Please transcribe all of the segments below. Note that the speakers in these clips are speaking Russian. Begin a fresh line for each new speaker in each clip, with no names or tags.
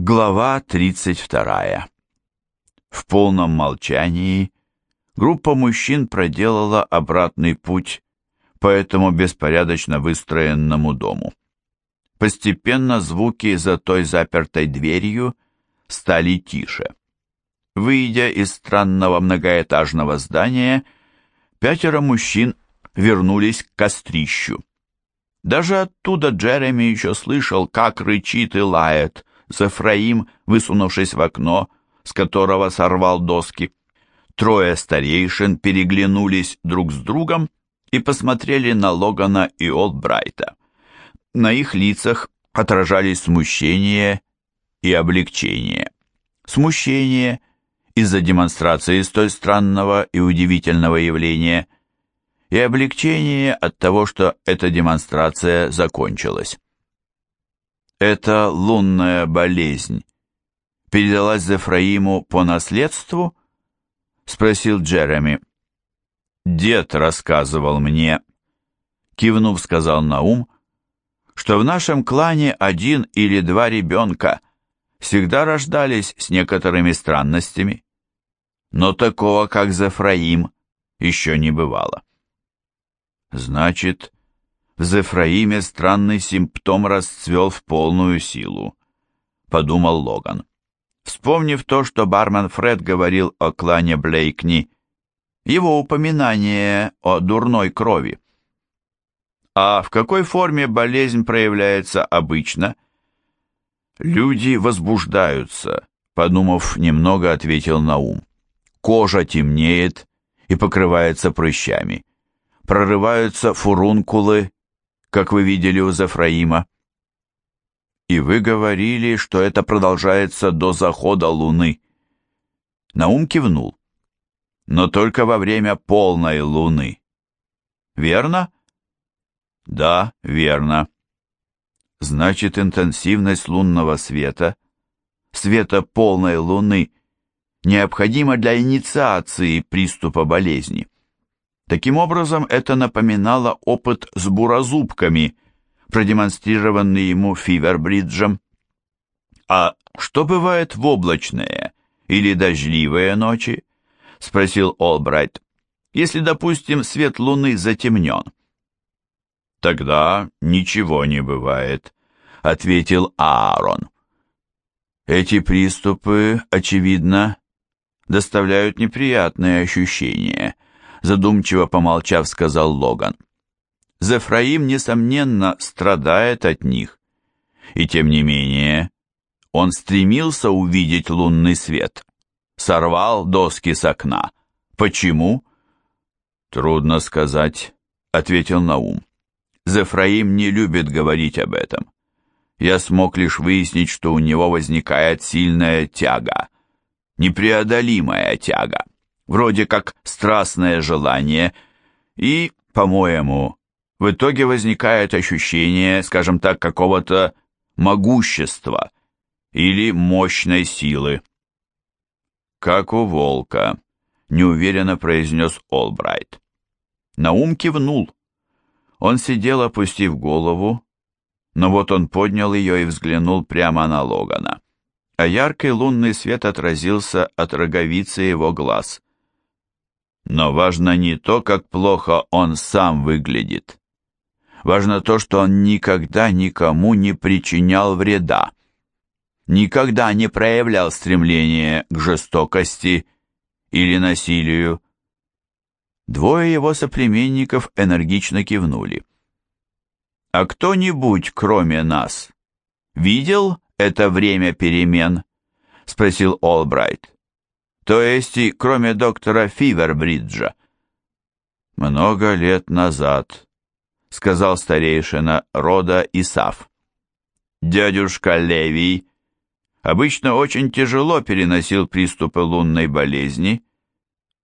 Глава 32. В полном молчании группа мужчин проделала обратный путь по этому беспорядочно выстроенному дому. Постепенно звуки за той запертой дверью стали тише. Выйдя из странного многоэтажного здания, пятеро мужчин вернулись к кострищу. Даже оттуда Джереми еще слышал, как рычит и лает Зефраим, высунувшись в окно, с которого сорвал доски. Трое старейшин переглянулись друг с другом и посмотрели на Логана и Олдбрайта. На их лицах отражались смущение и облегчение. Смущение из-за демонстрации столь странного и удивительного явления, и облегчение от того, что эта демонстрация закончилась. Эта лунная болезнь передалась Зефраиму по наследству? Спросил Джереми. Дед рассказывал мне, кивнув, сказал Наум, что в нашем клане один или два ребенка всегда рождались с некоторыми странностями, но такого, как Зефраим, еще не бывало. Значит, в Зефраиме странный симптом расцвел в полную силу, подумал Логан. Вспомнив то, что бармен Фред говорил о клане Блейкни, его упоминание о дурной крови. А в какой форме болезнь проявляется обычно? Люди возбуждаются, подумав немного, ответил Наум. Кожа темнеет и покрывается прыщами. Прорываются фурункулы как вы видели у Зефраима. И вы говорили, что это продолжается до захода луны. Наум кивнул. Но только во время полной луны. Верно? Да, верно. Значит, интенсивность лунного света, света полной луны, необходима для инициации приступа болезни. Таким образом, это напоминало опыт с буразубками, продемонстрированный ему Фивербриджем. «А что бывает в облачные или дождливые ночи?» — спросил Олбрайт. «Если, допустим, свет луны затемнен». «Тогда ничего не бывает», — ответил Аарон. «Эти приступы, очевидно, доставляют неприятные ощущения», задумчиво помолчав, сказал Логан. Зефраим, несомненно, страдает от них. И тем не менее, он стремился увидеть лунный свет. Сорвал доски с окна. Почему? Трудно сказать, ответил Наум. Зефраим не любит говорить об этом. Я смог лишь выяснить, что у него возникает сильная тяга, непреодолимая тяга вроде как страстное желание, и, по-моему, в итоге возникает ощущение, скажем так, какого-то могущества или мощной силы. «Как у волка», — неуверенно произнес Олбрайт. Наум кивнул. Он сидел, опустив голову, но вот он поднял ее и взглянул прямо на Логана, а яркий лунный свет отразился от роговицы его глаз. Но важно не то, как плохо он сам выглядит. Важно то, что он никогда никому не причинял вреда. Никогда не проявлял стремление к жестокости или насилию. Двое его соплеменников энергично кивнули. «А кто-нибудь, кроме нас, видел это время перемен?» — спросил Олбрайт. То есть и кроме доктора Фивербриджа. Много лет назад, сказал старейшина рода Исаф. Дядюшка Левий обычно очень тяжело переносил приступы лунной болезни,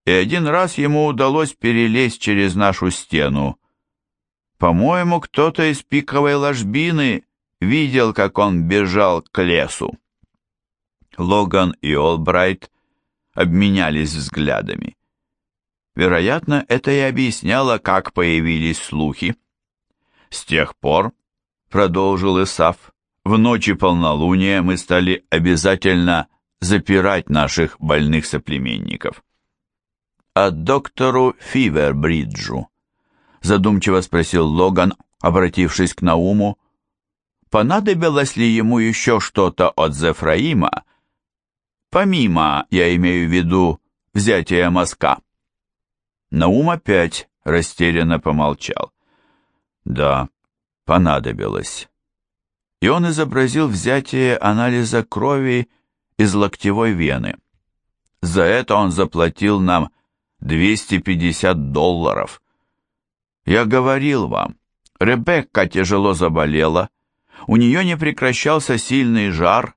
и один раз ему удалось перелезть через нашу стену. По-моему, кто-то из пиковой ложбины видел, как он бежал к лесу. Логан и Олбрайт обменялись взглядами. Вероятно, это и объясняло, как появились слухи. С тех пор, продолжил Исаф, В ночи полнолуния мы стали обязательно запирать наших больных соплеменников. «А доктору Фивербриджу?» задумчиво спросил Логан, обратившись к Науму. «Понадобилось ли ему еще что-то от Зефраима? Помимо, я имею в виду, взятия мазка». Наум опять растерянно помолчал. «Да, понадобилось». И он изобразил взятие анализа крови из локтевой вены. За это он заплатил нам 250 долларов. Я говорил вам, Ребекка тяжело заболела, у нее не прекращался сильный жар,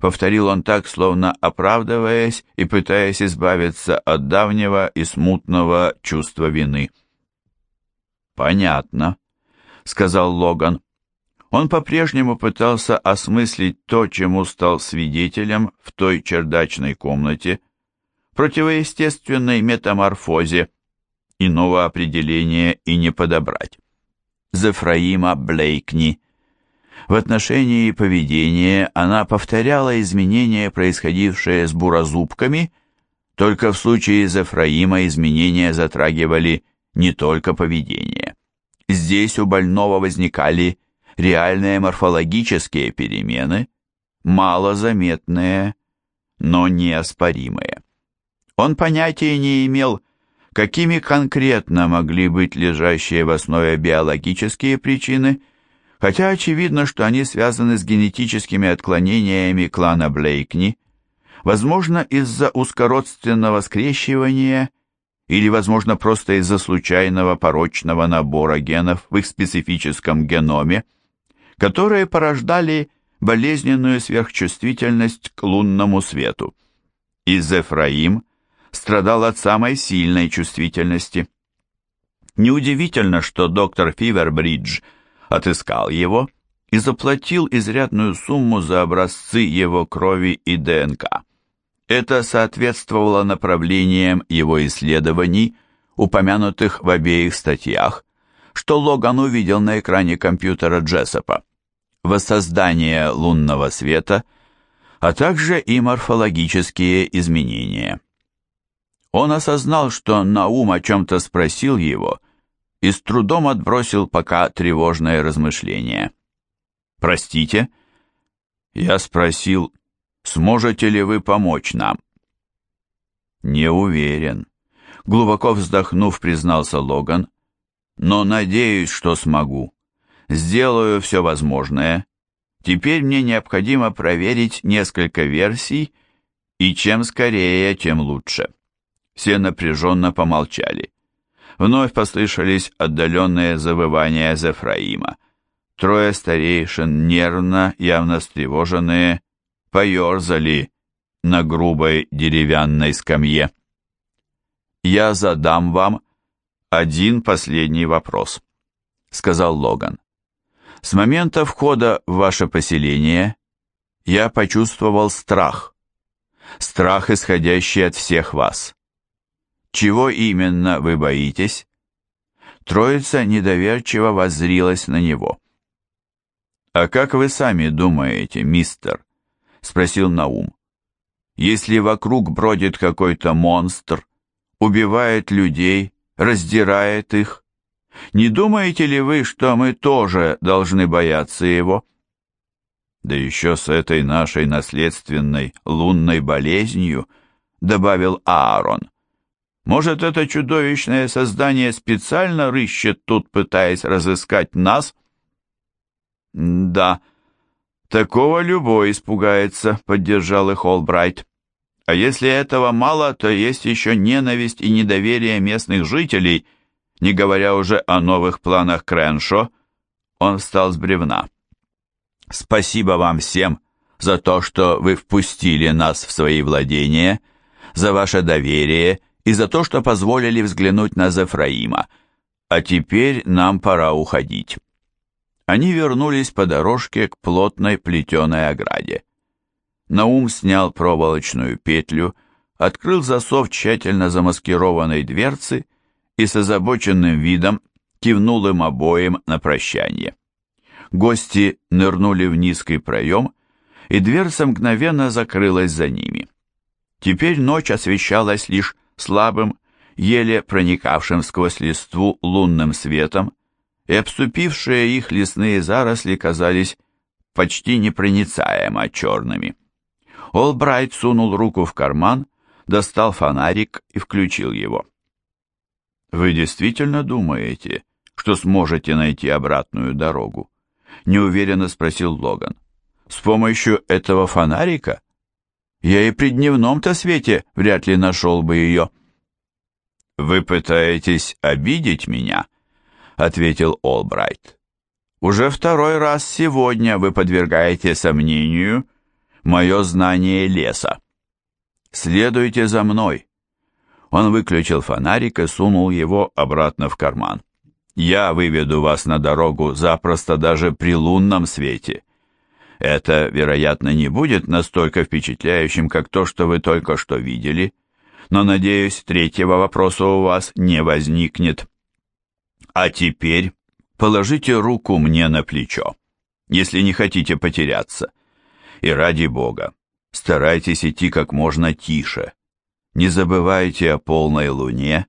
повторил он так, словно оправдываясь и пытаясь избавиться от давнего и смутного чувства вины. «Понятно», — сказал Логан. Он по-прежнему пытался осмыслить то, чему стал свидетелем в той чердачной комнате, противоестественной метаморфозе, иного определения и не подобрать. Зефраима Блейкни. В отношении поведения она повторяла изменения, происходившие с буразубками, только в случае Зефраима изменения затрагивали не только поведение. Здесь у больного возникали реальные морфологические перемены, малозаметные, но неоспоримые. Он понятия не имел, какими конкретно могли быть лежащие в основе биологические причины, хотя очевидно, что они связаны с генетическими отклонениями клана Блейкни, возможно, из-за узкородственного скрещивания или, возможно, просто из-за случайного порочного набора генов в их специфическом геноме, которые порождали болезненную сверхчувствительность к лунному свету. Из Эфраим страдал от самой сильной чувствительности. Неудивительно, что доктор Фивербридж отыскал его и заплатил изрядную сумму за образцы его крови и ДНК. Это соответствовало направлениям его исследований, упомянутых в обеих статьях, что Логан увидел на экране компьютера Джессопа воссоздание лунного света, а также и морфологические изменения. Он осознал, что Наум о чем-то спросил его и с трудом отбросил пока тревожное размышление. «Простите?» Я спросил, сможете ли вы помочь нам? Не уверен. Глубоко вздохнув, признался Логан, но надеюсь, что смогу. Сделаю все возможное. Теперь мне необходимо проверить несколько версий, и чем скорее, тем лучше. Все напряженно помолчали. Вновь послышались отдаленные завывания Зефраима. Трое старейшин, нервно, явно встревоженные, поерзали на грубой деревянной скамье. «Я задам вам один последний вопрос», — сказал Логан. С момента входа в ваше поселение я почувствовал страх. Страх, исходящий от всех вас. Чего именно вы боитесь? Троица недоверчиво воззрилась на него. «А как вы сами думаете, мистер?» — спросил Наум. «Если вокруг бродит какой-то монстр, убивает людей, раздирает их, не думаете ли вы, что мы тоже должны бояться его? Да еще с этой нашей наследственной лунной болезнью, добавил Аарон. Может, это чудовищное создание специально рыщет тут, пытаясь разыскать нас? Да, такого любой испугается, поддержал их Олбрайт. А если этого мало, то есть еще ненависть и недоверие местных жителей – не говоря уже о новых планах Креншо, он встал с бревна. «Спасибо вам всем за то, что вы впустили нас в свои владения, за ваше доверие и за то, что позволили взглянуть на Зефраима. А теперь нам пора уходить». Они вернулись по дорожке к плотной плетеной ограде. Наум снял проволочную петлю, открыл засов тщательно замаскированной дверцы и с озабоченным видом кивнул им обоим на прощание. Гости нырнули в низкий проем, и дверца мгновенно закрылась за ними. Теперь ночь освещалась лишь слабым, еле проникавшим сквозь листву лунным светом, и обступившие их лесные заросли казались почти непроницаемо черными. Олбрайт сунул руку в карман, достал фонарик и включил его. «Вы действительно думаете, что сможете найти обратную дорогу?» — неуверенно спросил Логан. «С помощью этого фонарика? Я и при дневном-то свете вряд ли нашел бы ее». «Вы пытаетесь обидеть меня?» — ответил Олбрайт. «Уже второй раз сегодня вы подвергаете сомнению мое знание леса. Следуйте за мной». Он выключил фонарик и сунул его обратно в карман. Я выведу вас на дорогу запросто даже при лунном свете. Это, вероятно, не будет настолько впечатляющим, как то, что вы только что видели, но, надеюсь, третьего вопроса у вас не возникнет. А теперь положите руку мне на плечо, если не хотите потеряться. И ради Бога, старайтесь идти как можно тише. Не забывайте о полной луне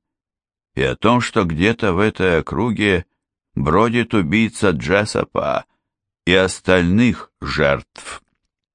и о том, что где-то в этой округе бродит убийца Джессопа и остальных жертв.